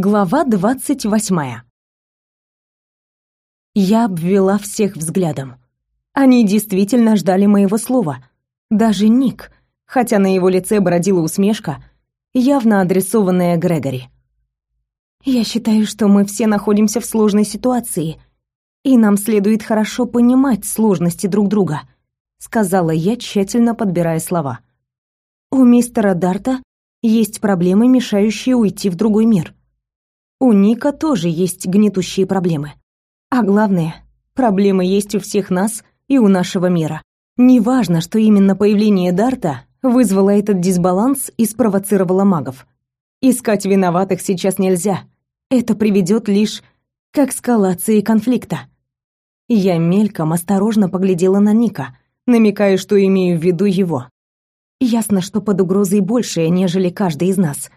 Глава двадцать восьмая. Я обвела всех взглядом. Они действительно ждали моего слова. Даже Ник, хотя на его лице бродила усмешка, явно адресованная Грегори. Я считаю, что мы все находимся в сложной ситуации, и нам следует хорошо понимать сложности друг друга, сказала я, тщательно подбирая слова. У мистера Дарта есть проблемы, мешающие уйти в другой мир. У Ника тоже есть гнетущие проблемы. А главное, проблемы есть у всех нас и у нашего мира. Неважно, что именно появление Дарта вызвало этот дисбаланс и спровоцировало магов. Искать виноватых сейчас нельзя. Это приведет лишь к эскалации конфликта. Я мельком осторожно поглядела на Ника, намекая, что имею в виду его. Ясно, что под угрозой большее, нежели каждый из нас.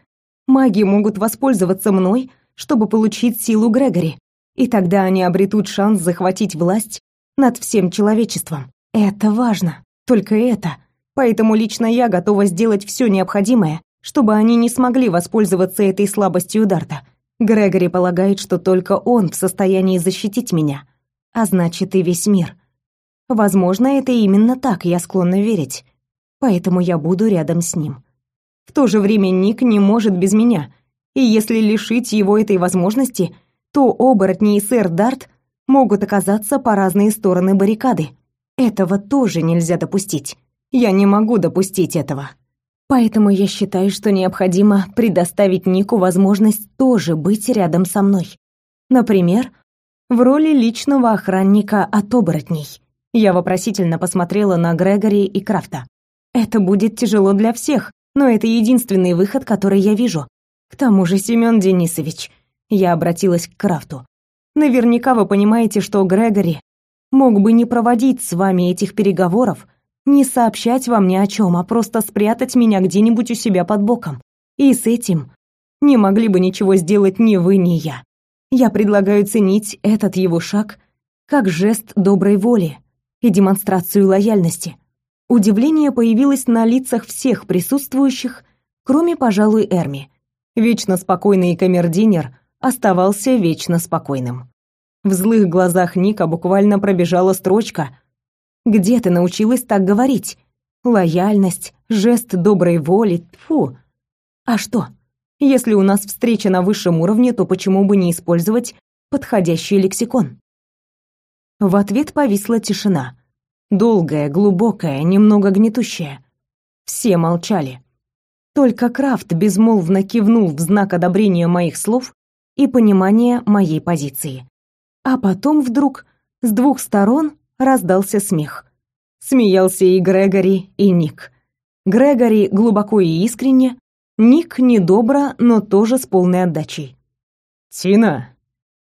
Маги могут воспользоваться мной, чтобы получить силу Грегори, и тогда они обретут шанс захватить власть над всем человечеством. Это важно, только это. Поэтому лично я готова сделать все необходимое, чтобы они не смогли воспользоваться этой слабостью Дарта. Грегори полагает, что только он в состоянии защитить меня, а значит и весь мир. Возможно, это именно так, я склонна верить. Поэтому я буду рядом с ним. В то же время Ник не может без меня, и если лишить его этой возможности, то оборотни и сэр Дарт могут оказаться по разные стороны баррикады. Этого тоже нельзя допустить. Я не могу допустить этого. Поэтому я считаю, что необходимо предоставить Нику возможность тоже быть рядом со мной. Например, в роли личного охранника от оборотней. Я вопросительно посмотрела на Грегори и Крафта. Это будет тяжело для всех, но это единственный выход, который я вижу. К тому же, Семен Денисович, я обратилась к Крафту. Наверняка вы понимаете, что Грегори мог бы не проводить с вами этих переговоров, не сообщать вам ни о чем, а просто спрятать меня где-нибудь у себя под боком. И с этим не могли бы ничего сделать ни вы, ни я. Я предлагаю ценить этот его шаг как жест доброй воли и демонстрацию лояльности. Удивление появилось на лицах всех присутствующих, кроме, пожалуй, Эрми. Вечно спокойный камердинер оставался вечно спокойным. В злых глазах Ника буквально пробежала строчка «Где ты научилась так говорить? Лояльность, жест доброй воли, фу. А что? Если у нас встреча на высшем уровне, то почему бы не использовать подходящий лексикон?» В ответ повисла тишина. Долгая, глубокая, немного гнетущая. Все молчали. Только Крафт безмолвно кивнул в знак одобрения моих слов и понимания моей позиции. А потом вдруг с двух сторон раздался смех. Смеялся и Грегори, и Ник. Грегори глубоко и искренне, Ник недобро, но тоже с полной отдачей. «Тина,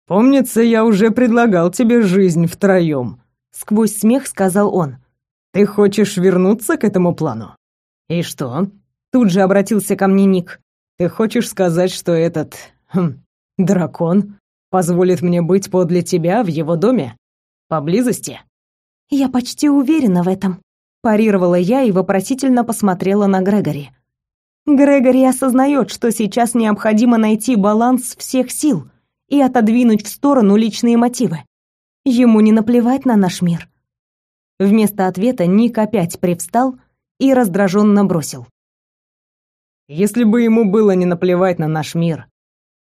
помнится, я уже предлагал тебе жизнь втроем», — сквозь смех сказал он. «Ты хочешь вернуться к этому плану?» «И что?» Тут же обратился ко мне Ник. «Ты хочешь сказать, что этот... Хм, дракон позволит мне быть подле тебя в его доме? Поблизости?» «Я почти уверена в этом», — парировала я и вопросительно посмотрела на Грегори. Грегори осознает, что сейчас необходимо найти баланс всех сил и отодвинуть в сторону личные мотивы. Ему не наплевать на наш мир. Вместо ответа Ник опять привстал и раздраженно бросил. Если бы ему было не наплевать на наш мир,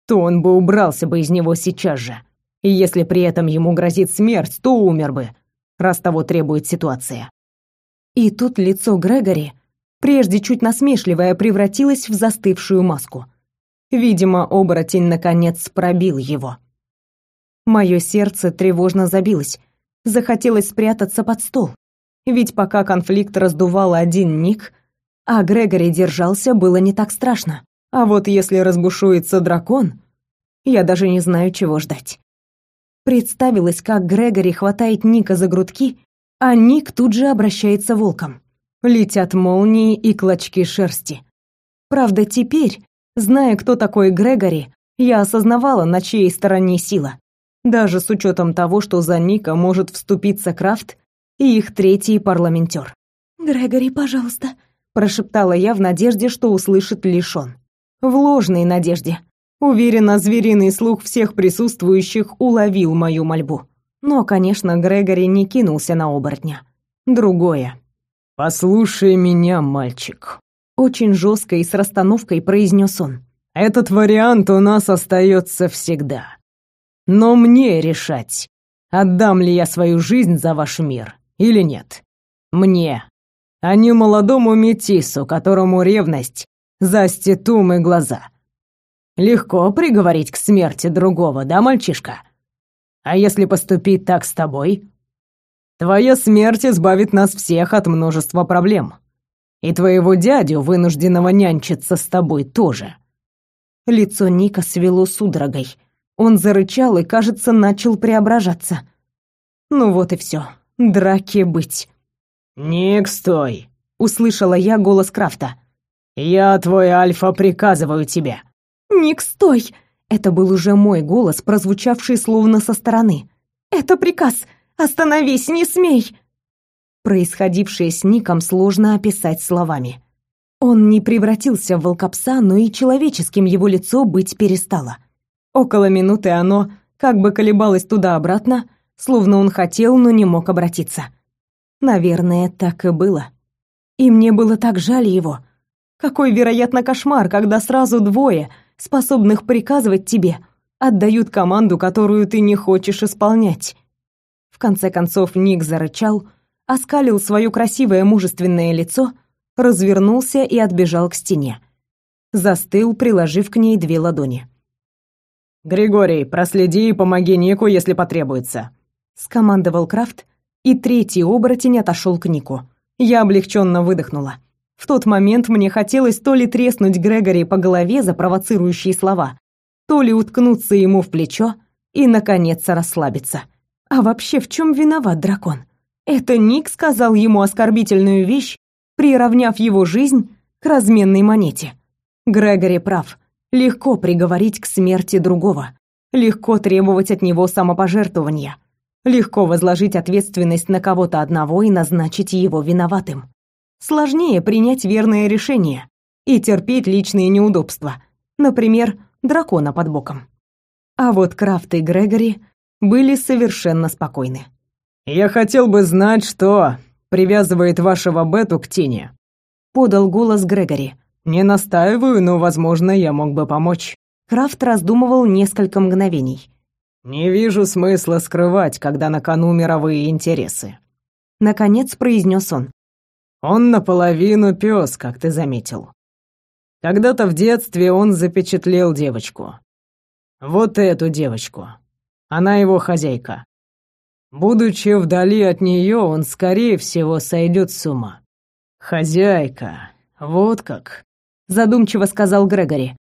то он бы убрался бы из него сейчас же. И если при этом ему грозит смерть, то умер бы, раз того требует ситуация. И тут лицо Грегори, прежде чуть насмешливое, превратилось в застывшую маску. Видимо, оборотень наконец пробил его. Мое сердце тревожно забилось. Захотелось спрятаться под стол. Ведь пока конфликт раздувал один Ник, а Грегори держался, было не так страшно. А вот если разбушуется дракон, я даже не знаю, чего ждать. Представилось, как Грегори хватает Ника за грудки, а Ник тут же обращается волком. Летят молнии и клочки шерсти. Правда, теперь, зная, кто такой Грегори, я осознавала, на чьей стороне сила. Даже с учетом того, что за Ника может вступиться Крафт и их третий парламентер. «Грегори, пожалуйста», прошептала я в надежде, что услышит лишь он. В ложной надежде. Уверена, звериный слух всех присутствующих уловил мою мольбу. Но, конечно, Грегори не кинулся на оборотня. Другое. «Послушай меня, мальчик», — очень жестко и с расстановкой произнес он. «Этот вариант у нас остается всегда. Но мне решать, отдам ли я свою жизнь за ваш мир или нет. Мне, а не молодому метису, которому ревность застит ум и глаза. Легко приговорить к смерти другого, да, мальчишка? А если поступить так с тобой? Твоя смерть избавит нас всех от множества проблем. И твоего дядю, вынужденного нянчиться с тобой, тоже. Лицо Ника свело судорогой. Он зарычал и, кажется, начал преображаться. Ну вот и все. Драки быть. «Ник, стой!» — услышала я голос Крафта. «Я, твой Альфа, приказываю тебе. «Ник, стой!» Это был уже мой голос, прозвучавший словно со стороны. «Это приказ! Остановись, не смей!» Происходившее с Ником сложно описать словами. Он не превратился в волкопса, но и человеческим его лицо быть перестало. Около минуты оно как бы колебалось туда-обратно, словно он хотел, но не мог обратиться. Наверное, так и было. И мне было так жаль его. Какой, вероятно, кошмар, когда сразу двое — способных приказывать тебе, отдают команду, которую ты не хочешь исполнять. В конце концов Ник зарычал, оскалил свое красивое мужественное лицо, развернулся и отбежал к стене. Застыл, приложив к ней две ладони. «Григорий, проследи и помоги Нику, если потребуется», — скомандовал Крафт, и третий оборотень отошел к Нику. Я облегченно выдохнула. В тот момент мне хотелось то ли треснуть Грегори по голове за провоцирующие слова, то ли уткнуться ему в плечо и, наконец, расслабиться. А вообще, в чем виноват дракон? Это Ник сказал ему оскорбительную вещь, приравняв его жизнь к разменной монете. Грегори прав. Легко приговорить к смерти другого. Легко требовать от него самопожертвования. Легко возложить ответственность на кого-то одного и назначить его виноватым. Сложнее принять верное решение и терпеть личные неудобства, например, дракона под боком. А вот Крафт и Грегори были совершенно спокойны. «Я хотел бы знать, что привязывает вашего Бету к тени», — подал голос Грегори. «Не настаиваю, но, возможно, я мог бы помочь». Крафт раздумывал несколько мгновений. «Не вижу смысла скрывать, когда на кону мировые интересы». Наконец произнес он. Он наполовину пес, как ты заметил. Когда-то в детстве он запечатлел девочку. Вот эту девочку. Она его хозяйка. Будучи вдали от нее, он, скорее всего, сойдет с ума. Хозяйка, вот как. Задумчиво сказал Грегори.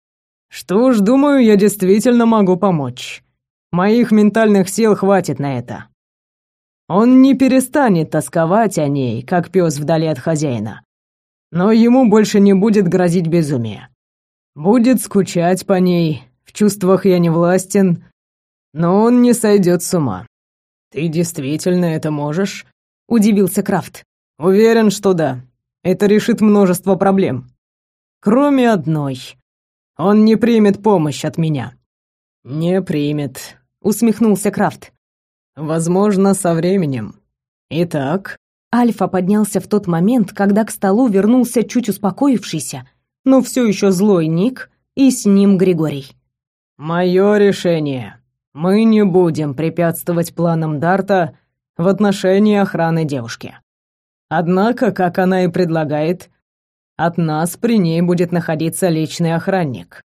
Что ж, думаю, я действительно могу помочь. Моих ментальных сил хватит на это. Он не перестанет тосковать о ней, как пес вдали от хозяина. Но ему больше не будет грозить безумие. Будет скучать по ней, в чувствах я не властен, но он не сойдет с ума. Ты действительно это можешь? Удивился Крафт. Уверен, что да. Это решит множество проблем. Кроме одной. Он не примет помощь от меня. Не примет, усмехнулся Крафт. Возможно, со временем. Итак, Альфа поднялся в тот момент, когда к столу вернулся чуть успокоившийся, но все еще злой Ник и с ним Григорий. Мое решение. Мы не будем препятствовать планам Дарта в отношении охраны девушки. Однако, как она и предлагает, от нас при ней будет находиться личный охранник.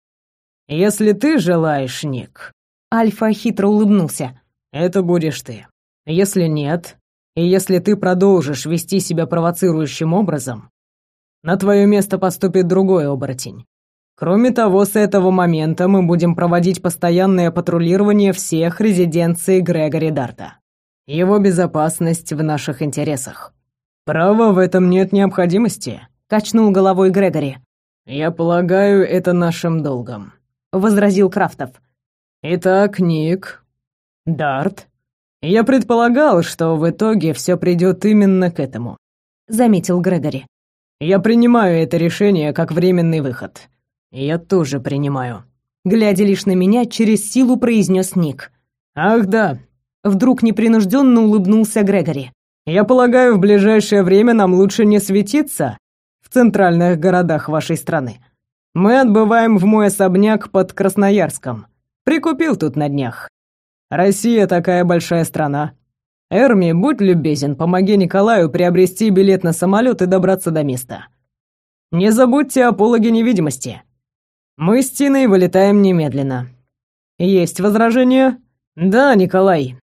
Если ты желаешь, Ник. Альфа хитро улыбнулся это будешь ты. Если нет, и если ты продолжишь вести себя провоцирующим образом, на твое место поступит другой оборотень. Кроме того, с этого момента мы будем проводить постоянное патрулирование всех резиденций Грегори Дарта. Его безопасность в наших интересах. Право в этом нет необходимости, качнул головой Грегори. Я полагаю, это нашим долгом, возразил Крафтов. Итак, Ник, Дарт? Я предполагал, что в итоге все придет именно к этому, заметил Грегори. Я принимаю это решение как временный выход. Я тоже принимаю. глядя лишь на меня, через силу произнес Ник. «Ах да!» Вдруг непринужденно улыбнулся Грегори. «Я полагаю, в ближайшее время нам лучше не светиться в центральных городах вашей страны. Мы отбываем в мой особняк под Красноярском. Прикупил тут на днях. Россия такая большая страна. Эрми, будь любезен, помоги Николаю приобрести билет на самолет и добраться до места. Не забудьте о пологе невидимости. Мы с Тиной вылетаем немедленно. Есть возражения? Да, Николай.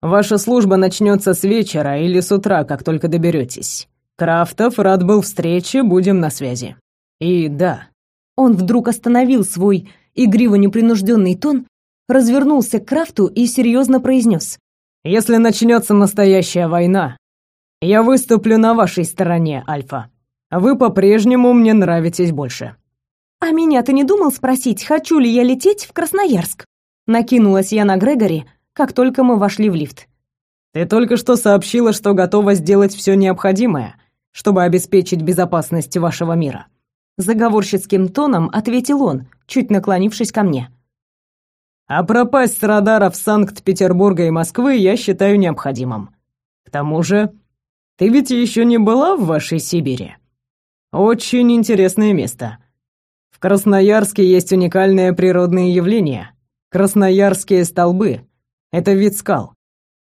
Ваша служба начнется с вечера или с утра, как только доберетесь. Крафтов рад был встрече, будем на связи. И да. Он вдруг остановил свой игриво непринужденный тон, развернулся к Крафту и серьезно произнес: "Если начнется настоящая война, я выступлю на вашей стороне, Альфа. Вы по-прежнему мне нравитесь больше". А меня ты не думал спросить, хочу ли я лететь в Красноярск? Накинулась я на Грегори, как только мы вошли в лифт. Ты только что сообщила, что готова сделать все необходимое, чтобы обеспечить безопасность вашего мира. Заговорщицким тоном ответил он, чуть наклонившись ко мне. А пропасть с радаров Санкт-Петербурга и Москвы я считаю необходимым. К тому же, ты ведь еще не была в вашей Сибири. Очень интересное место. Красноярске есть уникальное природное явление. Красноярские столбы. Это вид скал.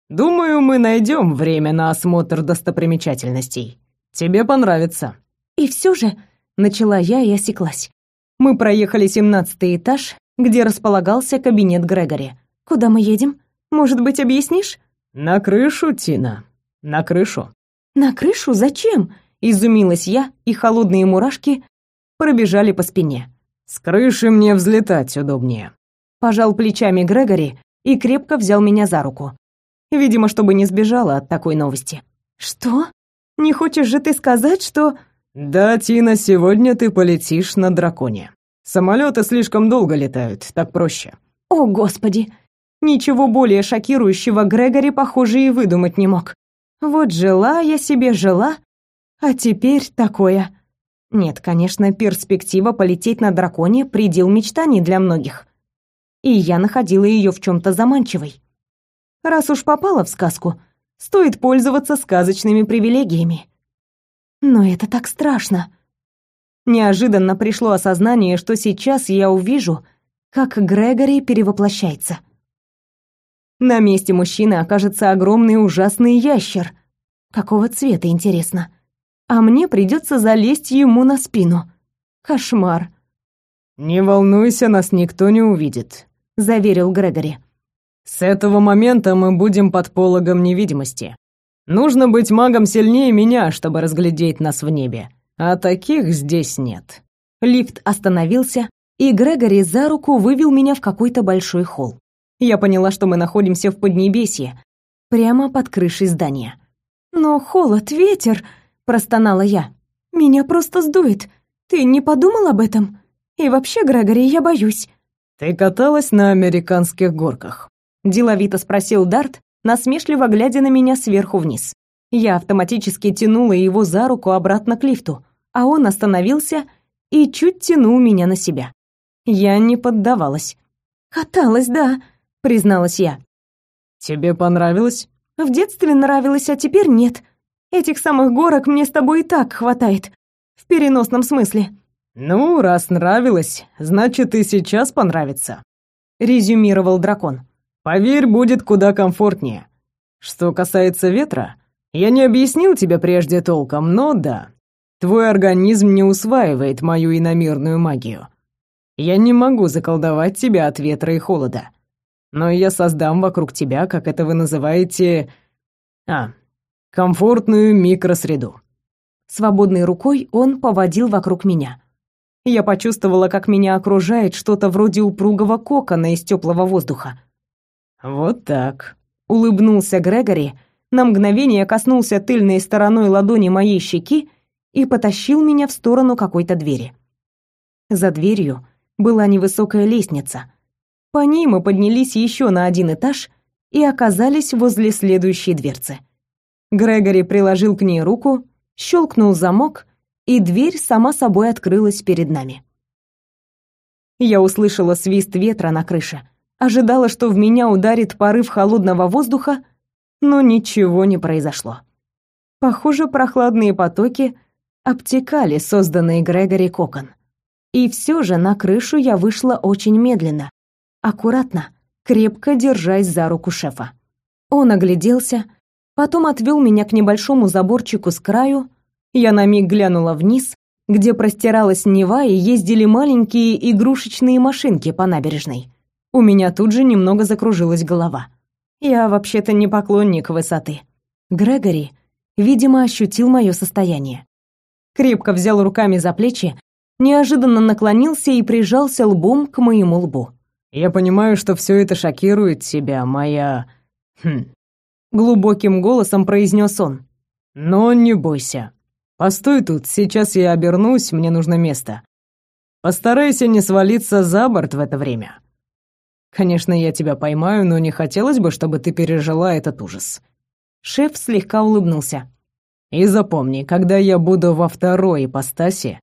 Думаю, мы найдем время на осмотр достопримечательностей. Тебе понравится. И все же, начала я и осеклась. Мы проехали семнадцатый этаж, где располагался кабинет Грегори. Куда мы едем? Может быть, объяснишь? На крышу, Тина. На крышу. На крышу? Зачем? Изумилась я, и холодные мурашки пробежали по спине. «С крыши мне взлетать удобнее», — пожал плечами Грегори и крепко взял меня за руку. Видимо, чтобы не сбежала от такой новости. «Что? Не хочешь же ты сказать, что...» «Да, Тина, сегодня ты полетишь на драконе. Самолеты слишком долго летают, так проще». «О, Господи!» Ничего более шокирующего Грегори, похоже, и выдумать не мог. Вот жила я себе, жила, а теперь такое. Нет, конечно, перспектива полететь на драконе — предел мечтаний для многих. И я находила ее в чем-то заманчивой. Раз уж попала в сказку, стоит пользоваться сказочными привилегиями. Но это так страшно. Неожиданно пришло осознание, что сейчас я увижу, как Грегори перевоплощается. На месте мужчины окажется огромный ужасный ящер. Какого цвета, интересно? а мне придется залезть ему на спину. Кошмар. «Не волнуйся, нас никто не увидит», — заверил Грегори. «С этого момента мы будем под пологом невидимости. Нужно быть магом сильнее меня, чтобы разглядеть нас в небе, а таких здесь нет». Лифт остановился, и Грегори за руку вывел меня в какой-то большой холл. Я поняла, что мы находимся в Поднебесье, прямо под крышей здания. Но холод, ветер, простонала я. Меня просто сдует. Ты не подумал об этом? И вообще, Грегори, я боюсь. Ты каталась на американских горках? деловито спросил Дарт, насмешливо глядя на меня сверху вниз. Я автоматически тянула его за руку обратно к лифту, а он остановился и чуть тянул меня на себя. Я не поддавалась. «Каталась, да», — призналась я. «Тебе понравилось?» «В детстве нравилось, а теперь нет. Этих самых горок мне с тобой и так хватает. В переносном смысле. Ну, раз нравилось, значит и сейчас понравится, резюмировал дракон. Поверь, будет куда комфортнее. Что касается ветра, я не объяснил тебе прежде толком, но да. Твой организм не усваивает мою иномирную магию. Я не могу заколдовать тебя от ветра и холода. Но я создам вокруг тебя, как это вы называете... А, комфортную микросреду. Свободной рукой он поводил вокруг меня. Я почувствовала, как меня окружает что-то вроде упругого кокона из теплого воздуха. Вот так, улыбнулся Грегори, на мгновение коснулся тыльной стороной ладони моей щеки и потащил меня в сторону какой-то двери. За дверью была невысокая лестница. По ней мы поднялись еще на один этаж и оказались возле следующей дверцы. Грегори приложил к ней руку, щелкнул замок, и дверь сама собой открылась перед нами. Я услышала свист ветра на крыше, ожидала, что в меня ударит порыв холодного воздуха, но ничего не произошло. Похоже, прохладные потоки обтекали созданный Грегори кокон. И все же на крышу я вышла очень медленно, аккуратно, крепко держась за руку шефа. Он огляделся, потом отвел меня к небольшому заборчику с краю, я на миг глянула вниз, где простиралась Нева и ездили маленькие игрушечные машинки по набережной. У меня тут же немного закружилась голова. Я вообще-то не поклонник высоты. Грегори, видимо, ощутил мое состояние. Крепко взял руками за плечи, неожиданно наклонился и прижался лбом к моему лбу. «Я понимаю, что все это шокирует тебя, моя... Хм...» Глубоким голосом произнес он. «Но не бойся. Постой тут, сейчас я обернусь, мне нужно место. Постарайся не свалиться за борт в это время. Конечно, я тебя поймаю, но не хотелось бы, чтобы ты пережила этот ужас. Шеф слегка улыбнулся. И запомни, когда я буду во второй ипостаси,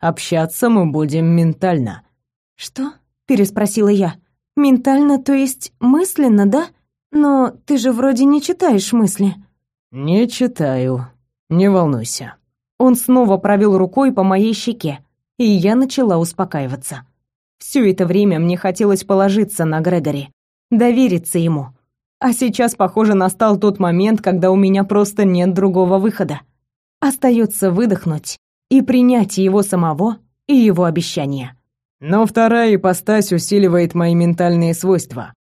общаться мы будем ментально. Что? переспросила я. Ментально, то есть мысленно, да? Но ты же вроде не читаешь мысли. Не читаю. Не волнуйся. Он снова провел рукой по моей щеке, и я начала успокаиваться. Все это время мне хотелось положиться на Грегори, довериться ему. А сейчас, похоже, настал тот момент, когда у меня просто нет другого выхода. Остается выдохнуть и принять его самого и его обещания. Но вторая ипостась усиливает мои ментальные свойства.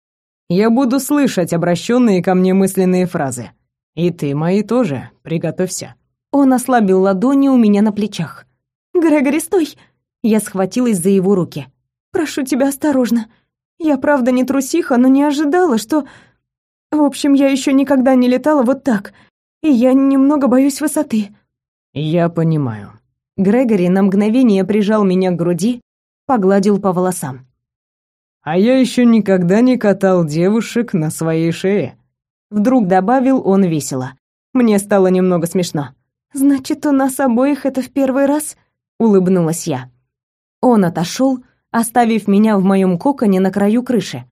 Я буду слышать обращенные ко мне мысленные фразы. И ты мои тоже, приготовься. Он ослабил ладони у меня на плечах. «Грегори, стой!» Я схватилась за его руки. «Прошу тебя осторожно. Я правда не трусиха, но не ожидала, что... В общем, я еще никогда не летала вот так, и я немного боюсь высоты». «Я понимаю». Грегори на мгновение прижал меня к груди, погладил по волосам. «А я еще никогда не катал девушек на своей шее», — вдруг добавил он весело. Мне стало немного смешно. «Значит, у нас обоих это в первый раз?» — улыбнулась я. Он отошел, оставив меня в моем коконе на краю крыши.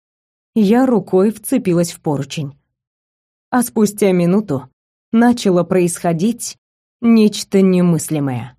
Я рукой вцепилась в поручень. А спустя минуту начало происходить нечто немыслимое.